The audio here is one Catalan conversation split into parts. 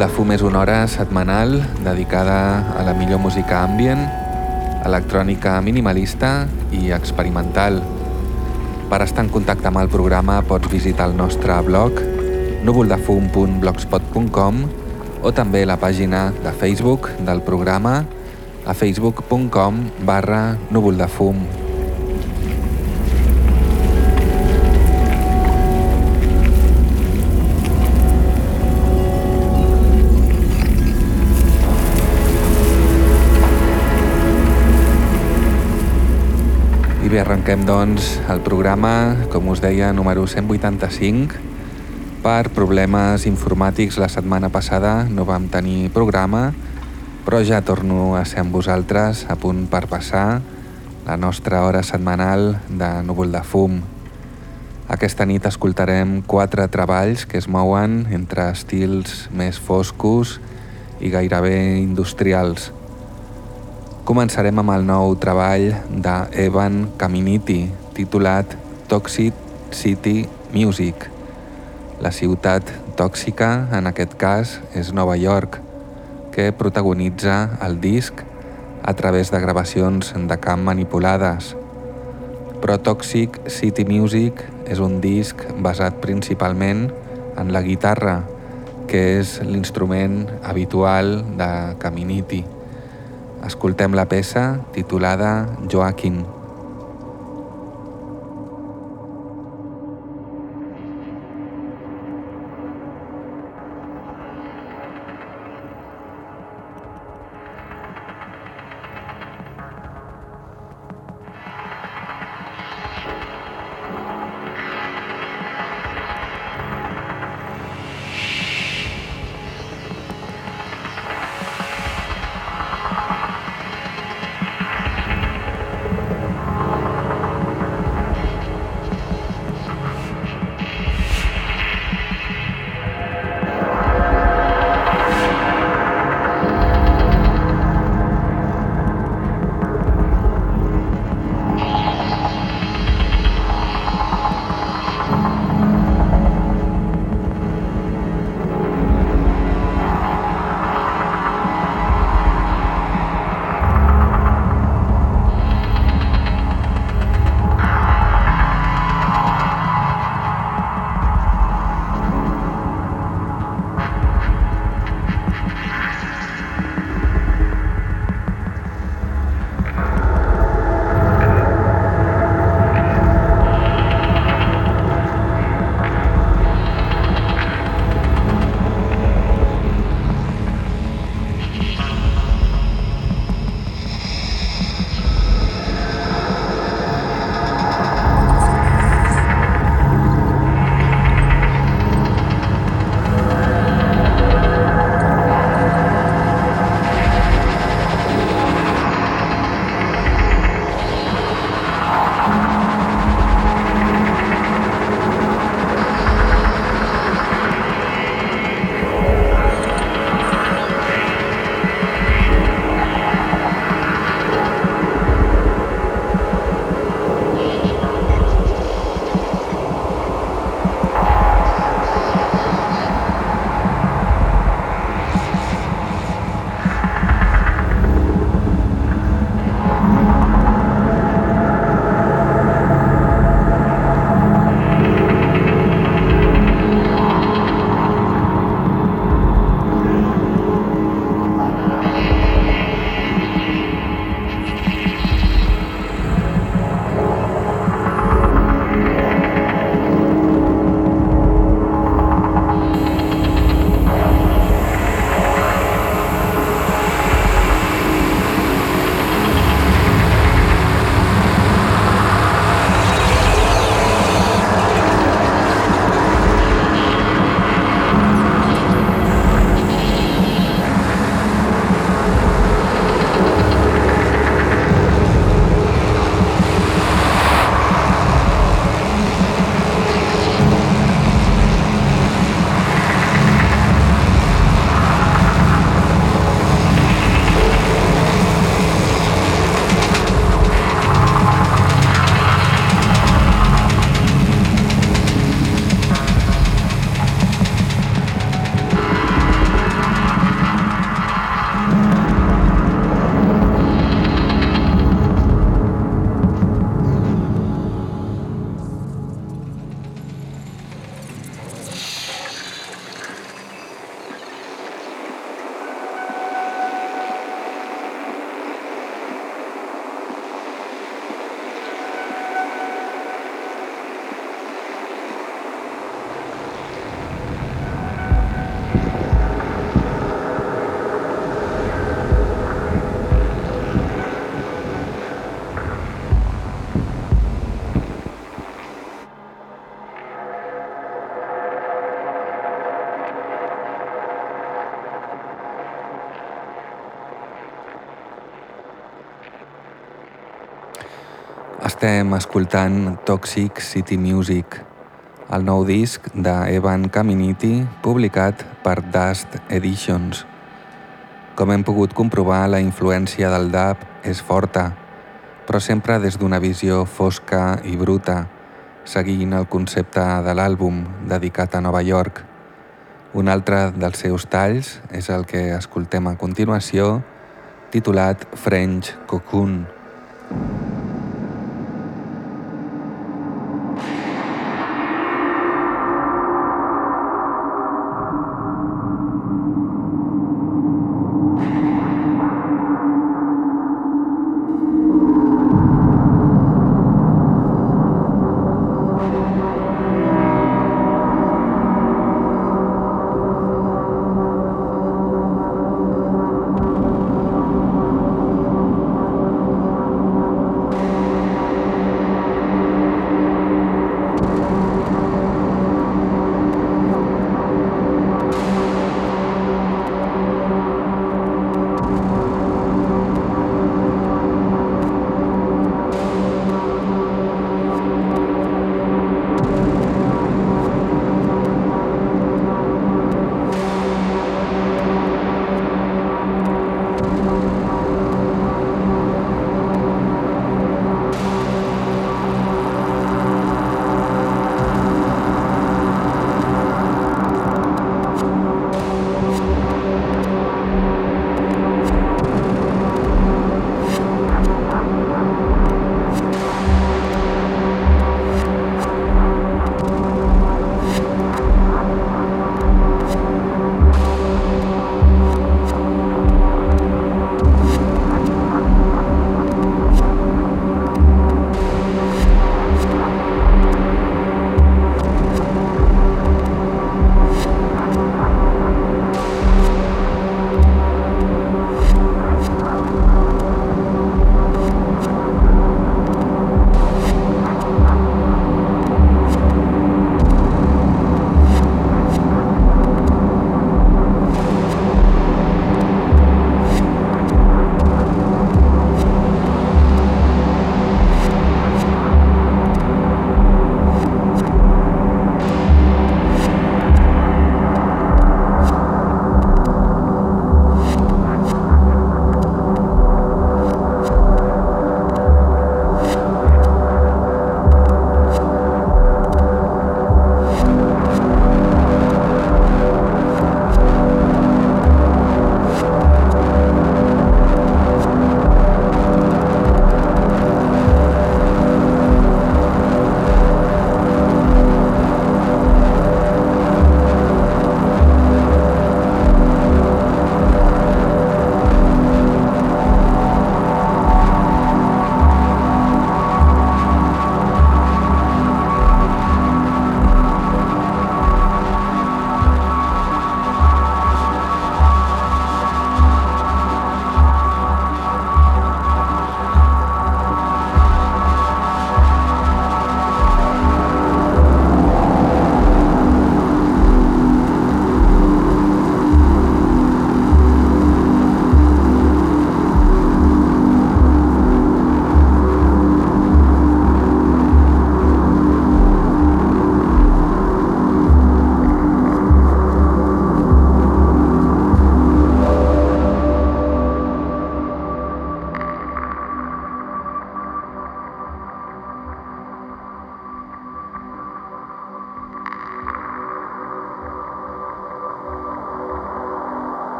De fum és una hora setmanal dedicada a la millor música ambient, electrònica minimalista i experimental. Per estar en contacte amb el programa pots visitar el nostre blog núvoldefum.blogspot.com o també la pàgina de Facebook del programa a facebook.com barra núvoldefum. Bé, arrenquem doncs el programa, com us deia, número 185. Per problemes informàtics la setmana passada no vam tenir programa, però ja torno a ser amb vosaltres a punt per passar la nostra hora setmanal de núvol de fum. Aquesta nit escoltarem quatre treballs que es mouen entre estils més foscos i gairebé industrials. Començarem amb el nou treball d'Evan Caminiti, titulat Toxic City Music. La ciutat tòxica, en aquest cas, és Nova York, que protagonitza el disc a través de gravacions de camp manipulades. Però Toxic City Music és un disc basat principalment en la guitarra, que és l'instrument habitual de Caminiti. Escoltem la peça titulada Joaquin. Estem escoltant Toxic City Music, el nou disc d'Evan Caminiti publicat per Dust Editions. Com hem pogut comprovar, la influència del dub és forta, però sempre des d'una visió fosca i bruta, seguint el concepte de l'àlbum dedicat a Nova York. Un altre dels seus talls és el que escoltem a continuació, titulat French Cocoon. Doncs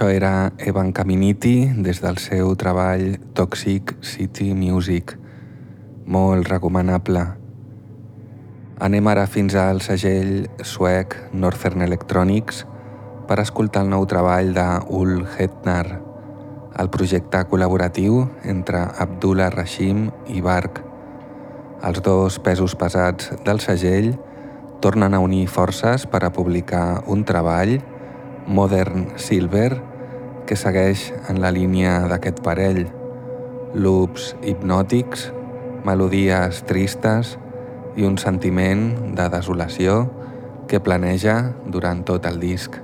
això era Evan Caminiti des del seu treball Toxic City Music, molt recomanable. Anem ara fins al segell suec Northern Electronics per escoltar el nou treball de Ul Hetnar, el projecte col·laboratiu entre Abdullah Rashim i Bark. Els dos pesos pesats del segell tornen a unir forces per a publicar un treball Modern Silver, que segueix en la línia d'aquest parell. Loops hipnòtics, melodies tristes i un sentiment de desolació que planeja durant tot el disc.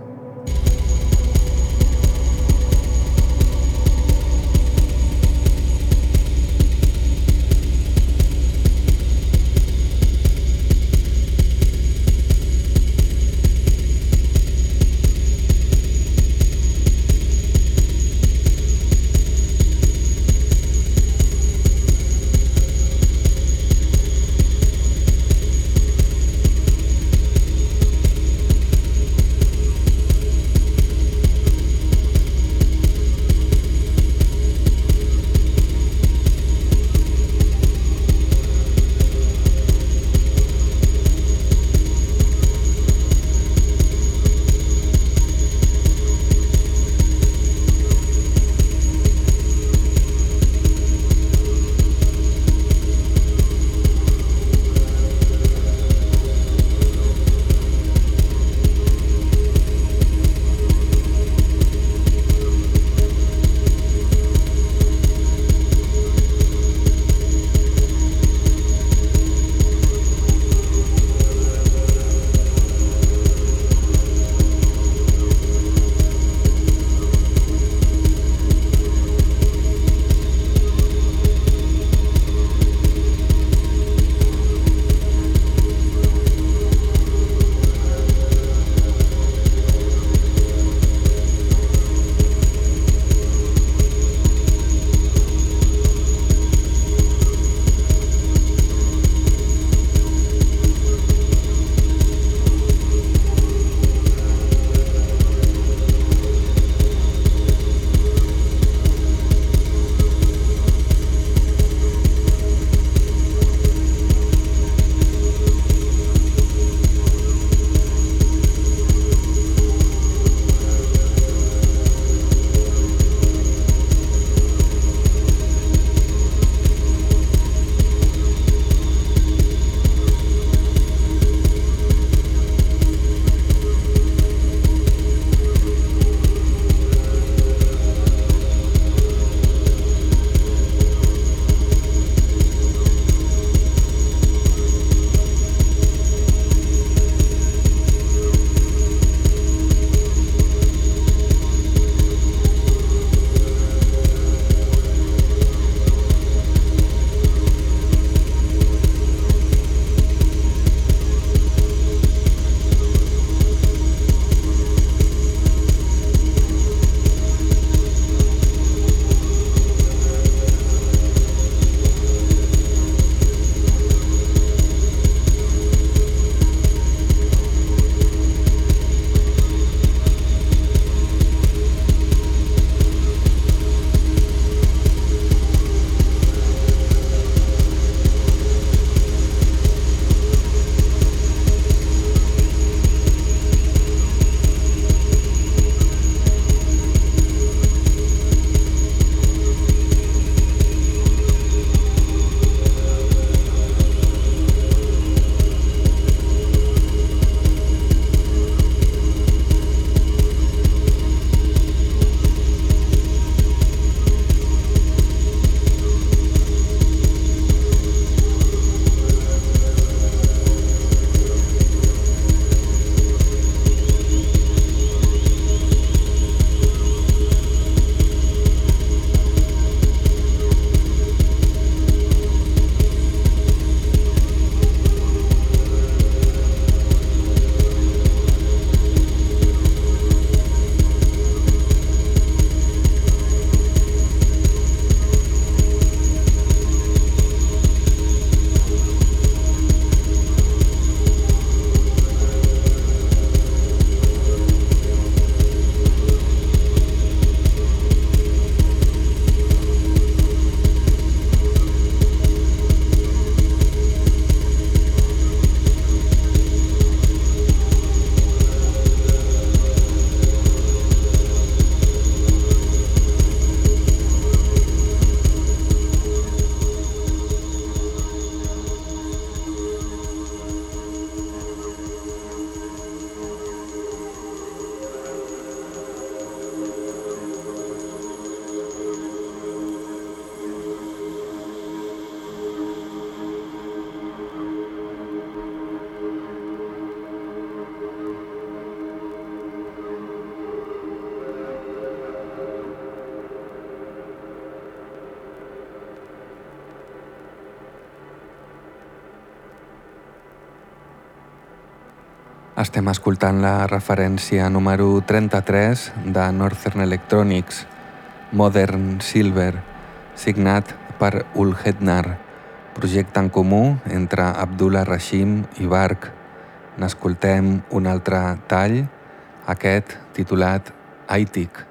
Estem escoltant la referència número 33 de Northern Electronics, Modern Silver, signat per Ulhednar, projecte en comú entre Abdullah Rashim i Bark. N'escoltem un altre tall, aquest titulat Aitik.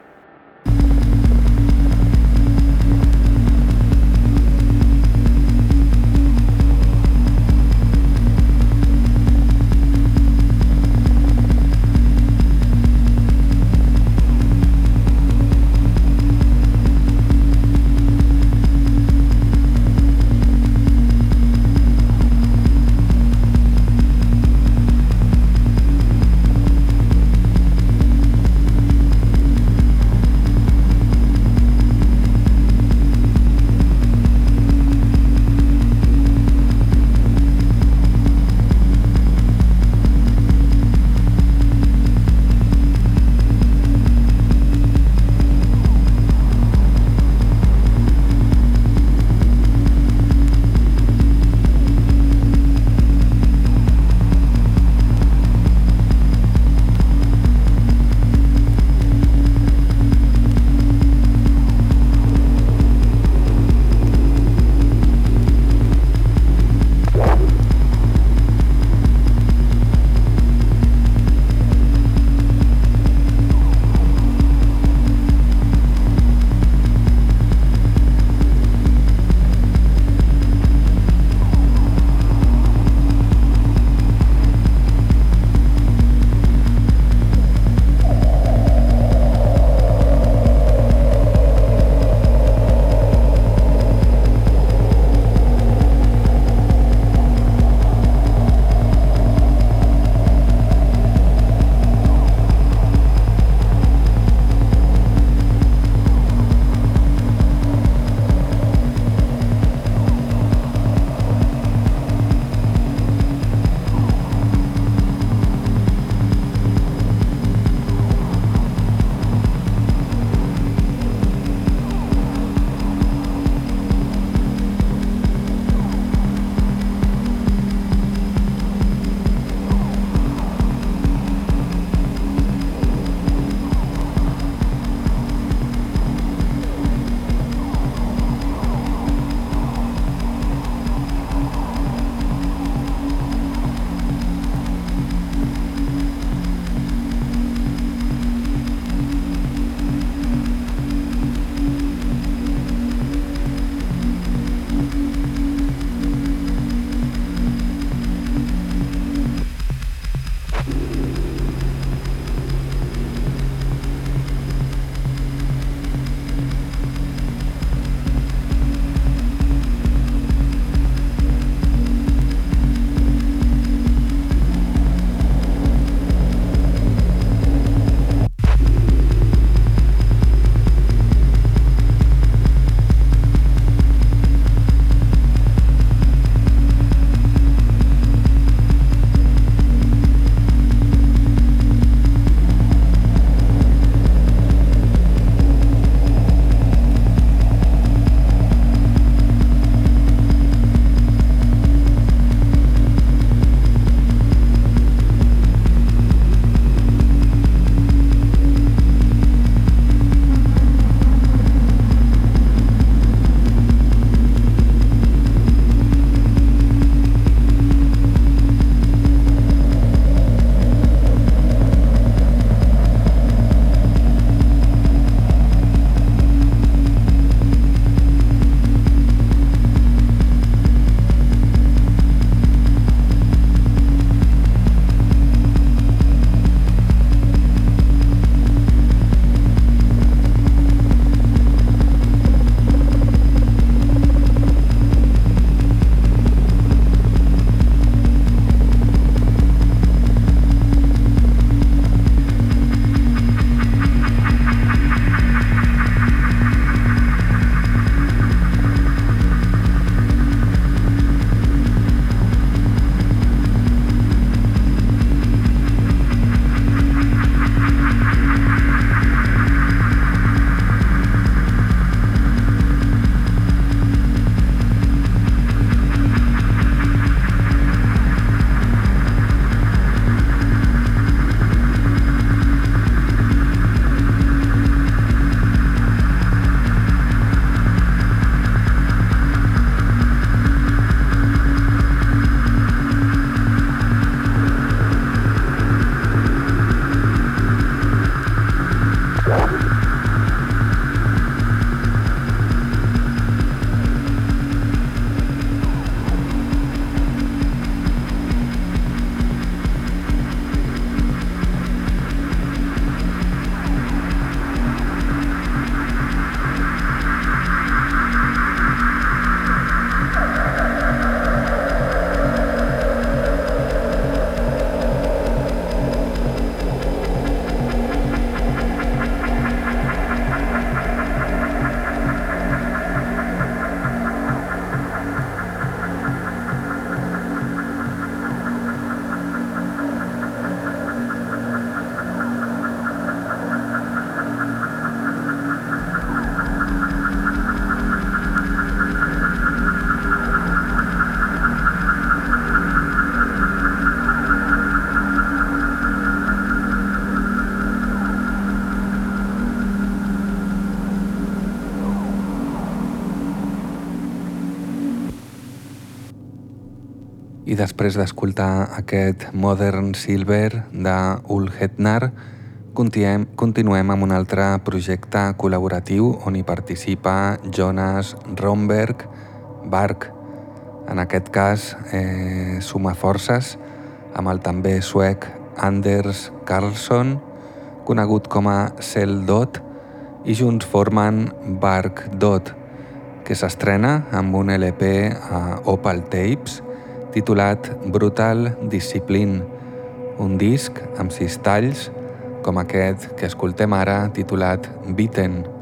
Després d'escoltar aquest Modern Silver de Ul Hetnar, continuem, continuem amb un altre projecte col·laboratiu on hi participa Jonas Romberg Bark. En aquest cas eh, suma forces amb el també suec Anders Carlson, conegut com a Cell Dot, i junts formen Bark Dot, que s'estrena amb un LP a Opal Tapes titulat Brutal Discipline, un disc amb sis talls com aquest que escoltem ara titulat Beaten.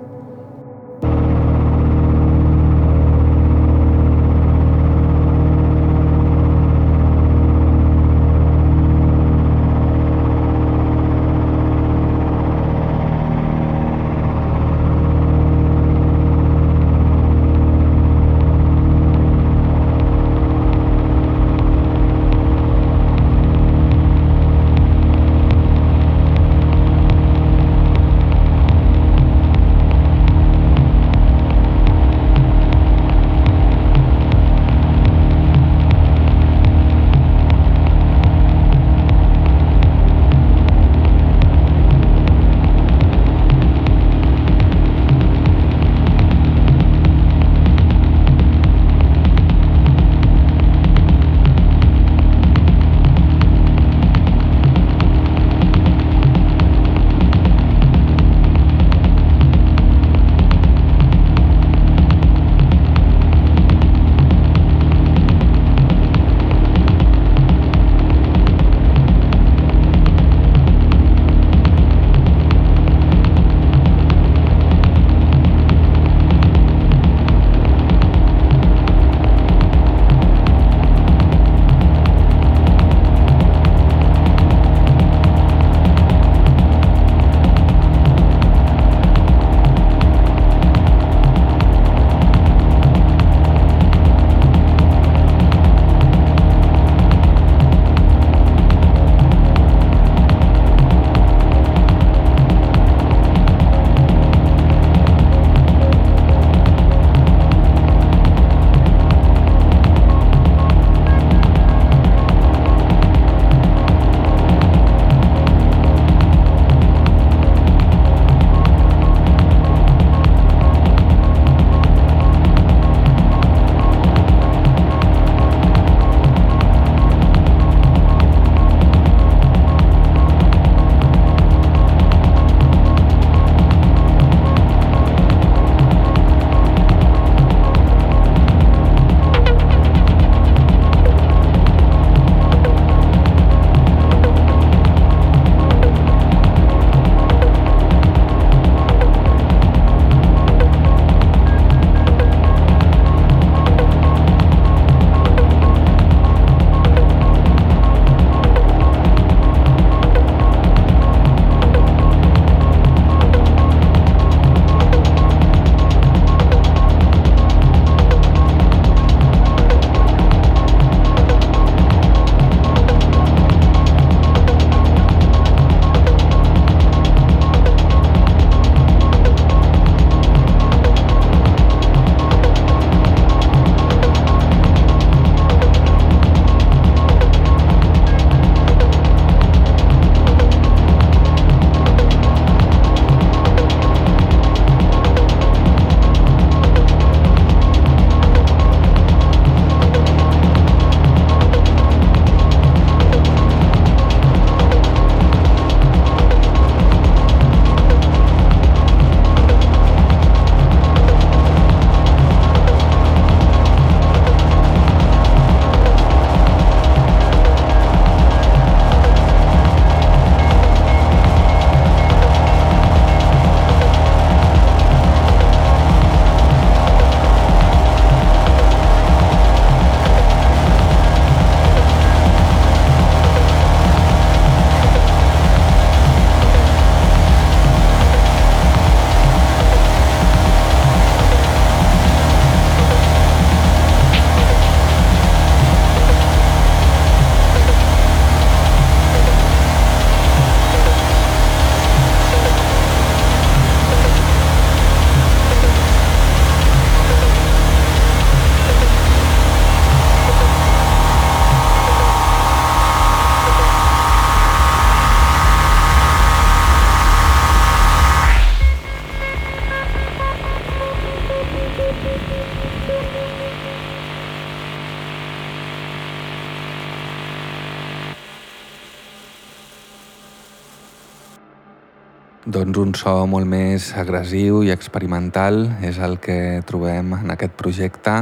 Un so molt més agressiu i experimental és el que trobem en aquest projecte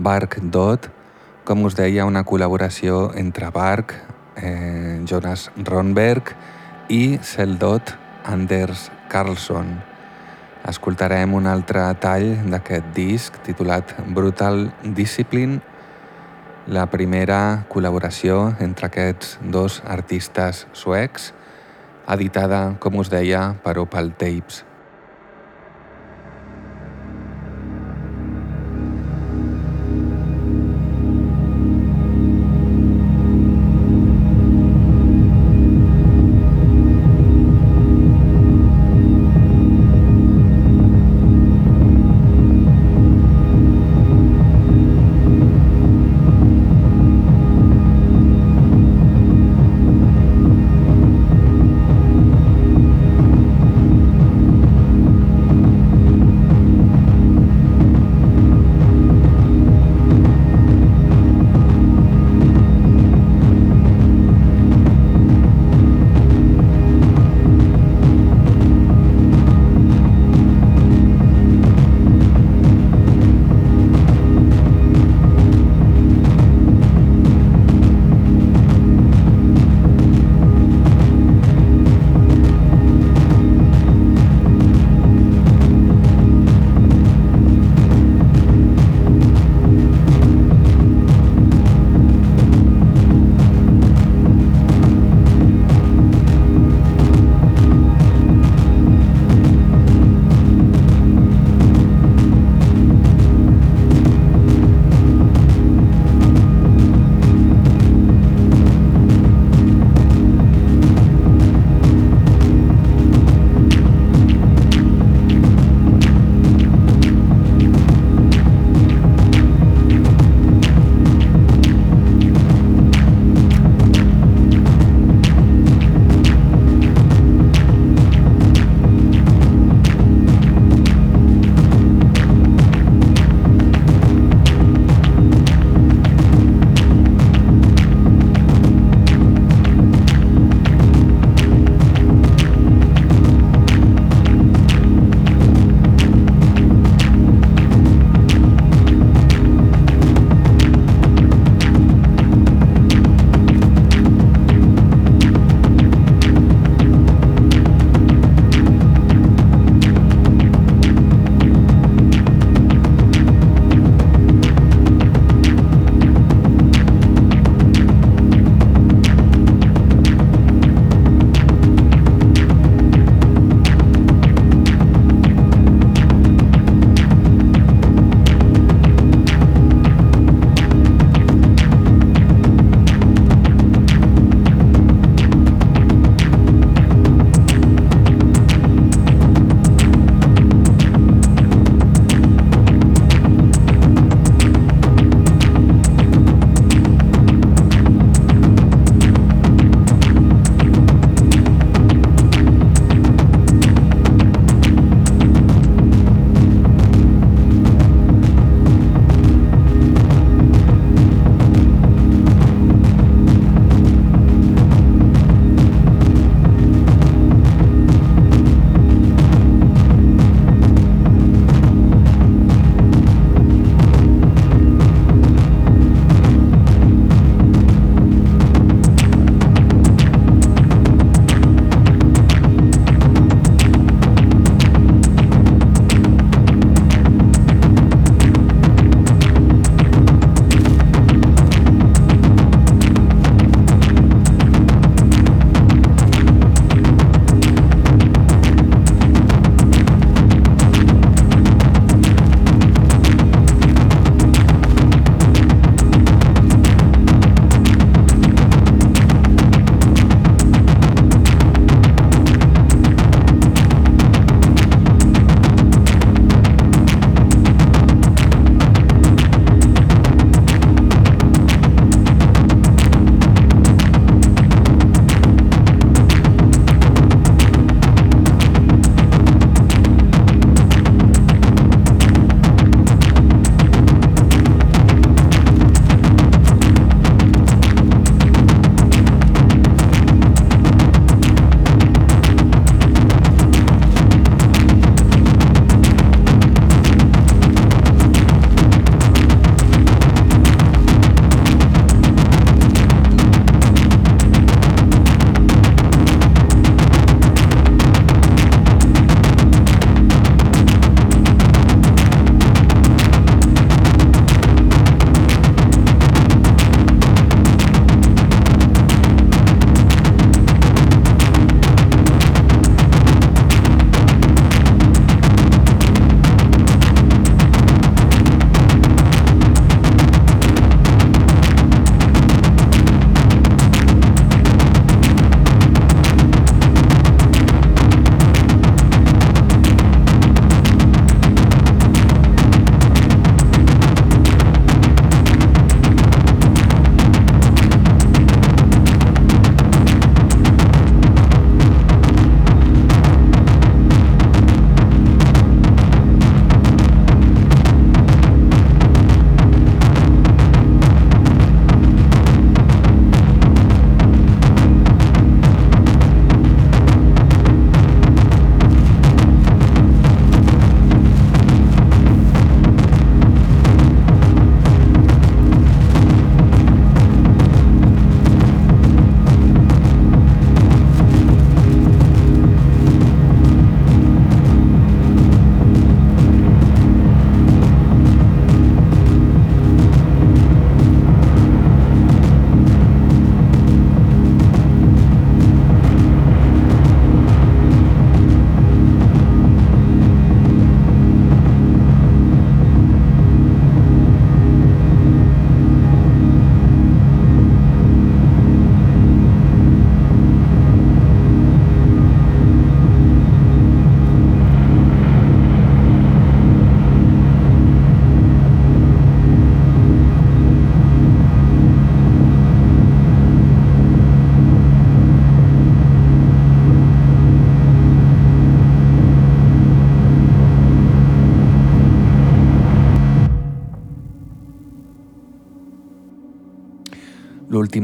Bark Dot, com us deia, una col·laboració entre Bark, eh, Jonas Ronberg i Seldot Anders Carlson. Escoltarem un altre tall d'aquest disc titulat Brutal Discipline, la primera col·laboració entre aquests dos artistes suecs, editada, com us deia, per Opal Tapes.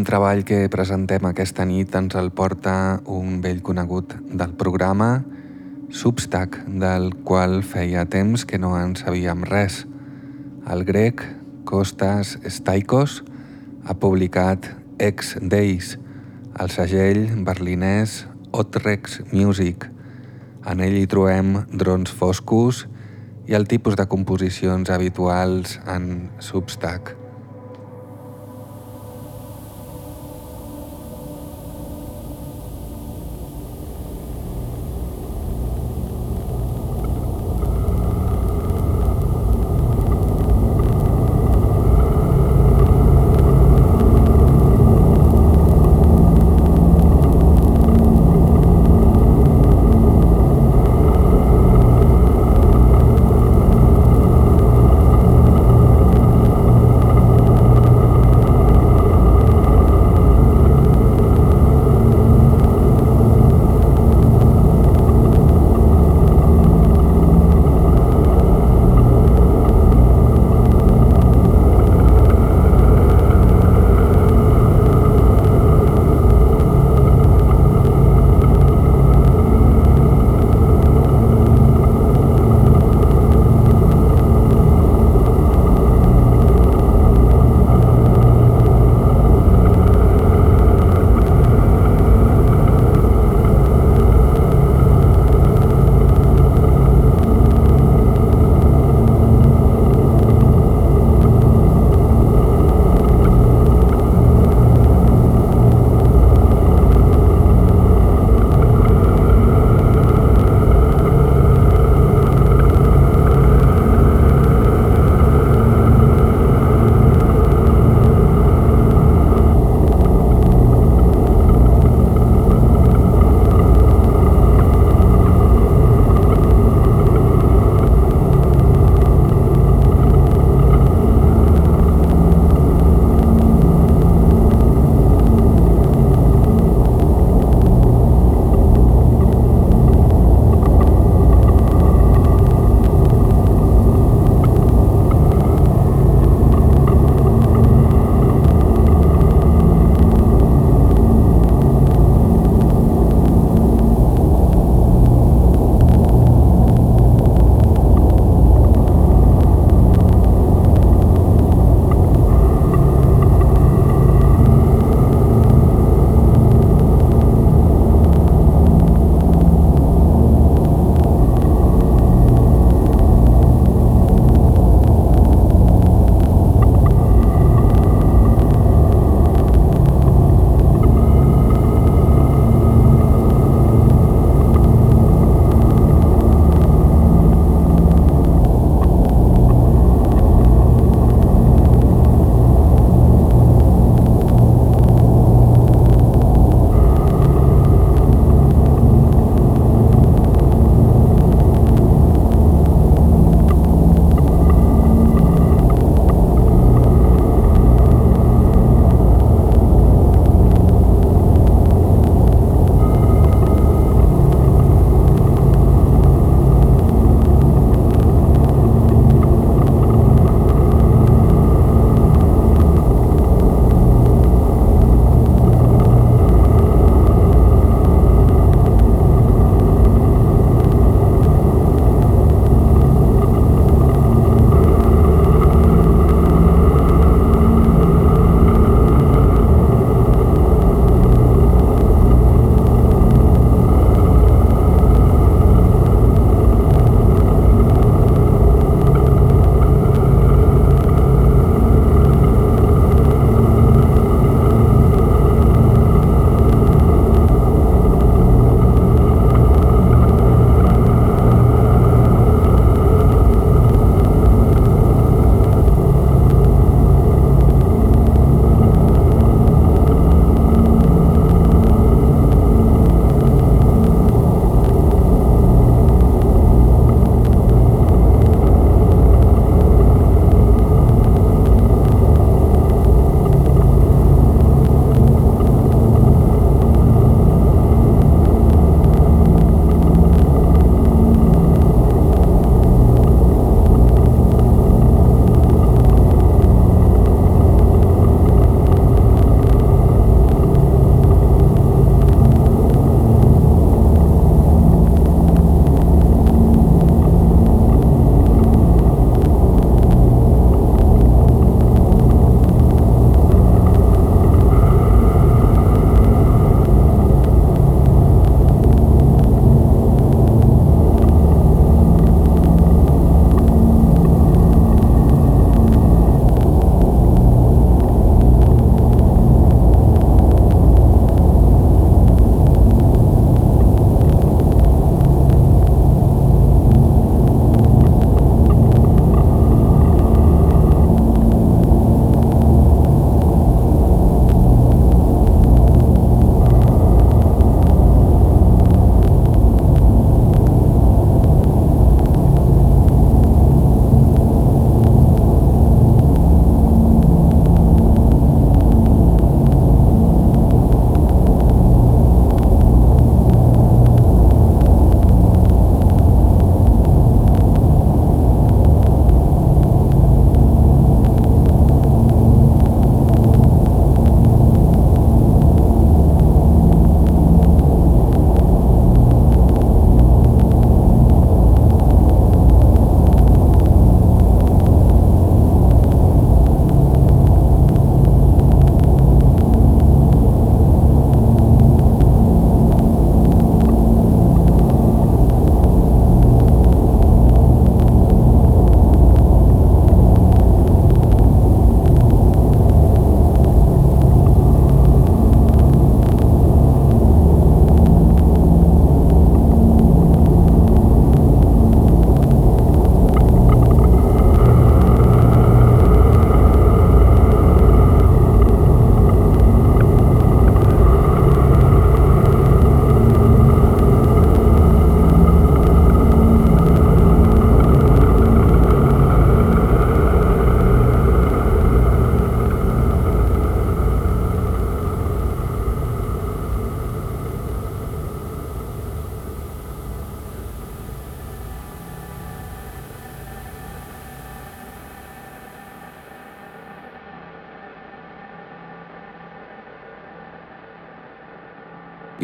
Treball que presentem aquesta nit ens el porta un vell conegut del programa, Substack, del qual feia temps que no en sabíem res. El grec Kostas Staikos ha publicat Ex Days, el segell berlinès Otrex Music. En ell hi trobem drons foscos i el tipus de composicions habituals en Substack.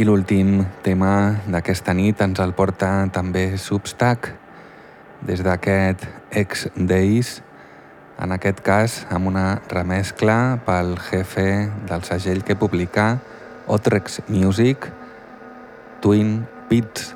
I l'últim tema d'aquesta nit ens el porta també Substack, des d'aquest X-Days, en aquest cas amb una remescla pel jefe del segell que publica Otrex Music, Twin Pits.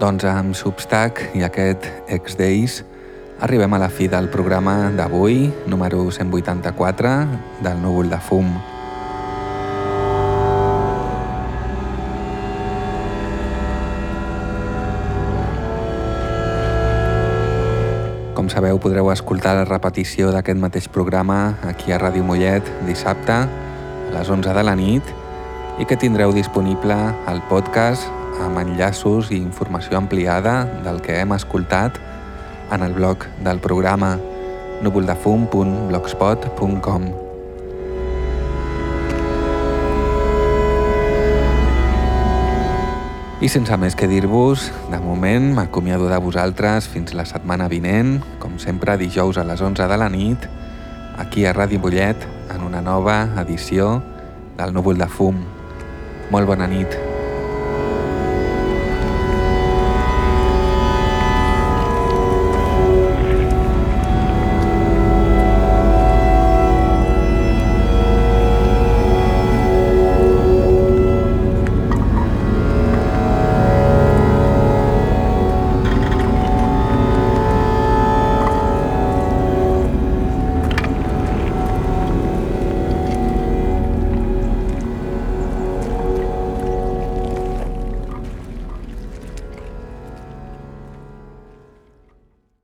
Doncs amb Substack i aquest X-Days arribem a la fi del programa d'avui, número 184, del núvol de fum. Com sabeu, podreu escoltar la repetició d'aquest mateix programa aquí a Ràdio Mollet dissabte a les 11 de la nit i que tindreu disponible el podcast amb enllaços i informació ampliada del que hem escoltat en el blog del programa núvoldefum.blogspot.com. I sense més que dir-vos, de moment m'acomiado de vosaltres fins la setmana vinent, com sempre dijous a les 11 de la nit, aquí a Ràdio Bollet, en una nova edició del Núvol de Fum. Molt bona nit.